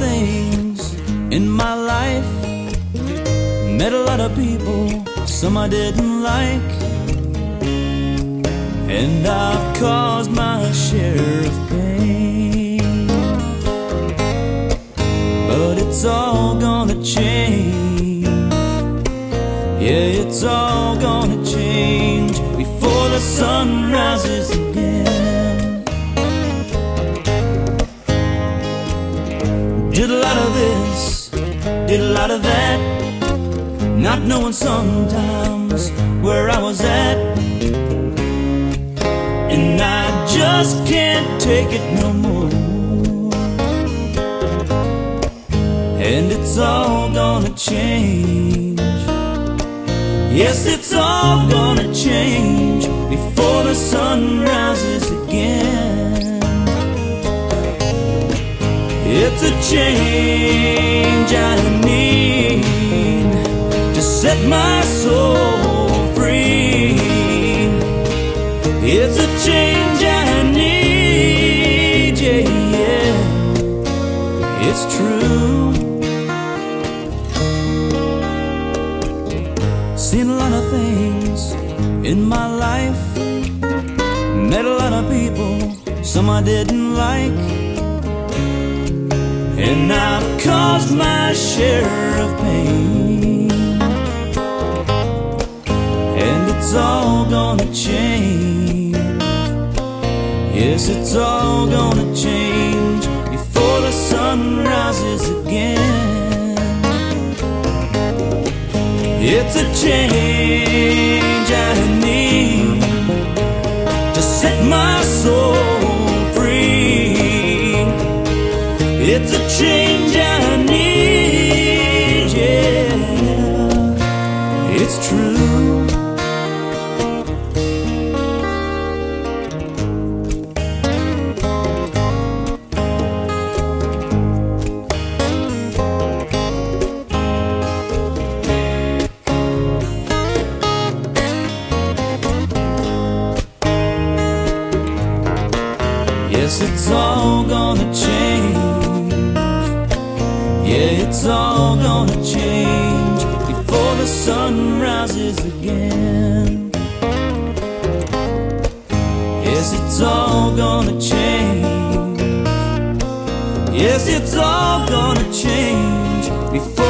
things in my life. Met a lot of people, some I didn't like. And I've caused my share of pain. But it's all gonna change. Yeah, it's all. Did a lot of this, did a lot of that, not knowing sometimes where I was at. And I just can't take it no more. And it's all gonna change. Yes, it's all gonna change before the sun It's a change I need to set my soul free. It's a change I need, yeah, yeah. It's true. Seen a lot of things in my life. Met a lot of people, some I didn't like. Caused my share of pain. And it's all gonna change. Yes, it's all gonna change before the sun rises again. It's a change I need to set my soul free. It's a change Yes, it's all gonna change. Yeah, it's all gonna change before the sun rises again. Yes, it's all gonna change. Yes, it's all gonna change before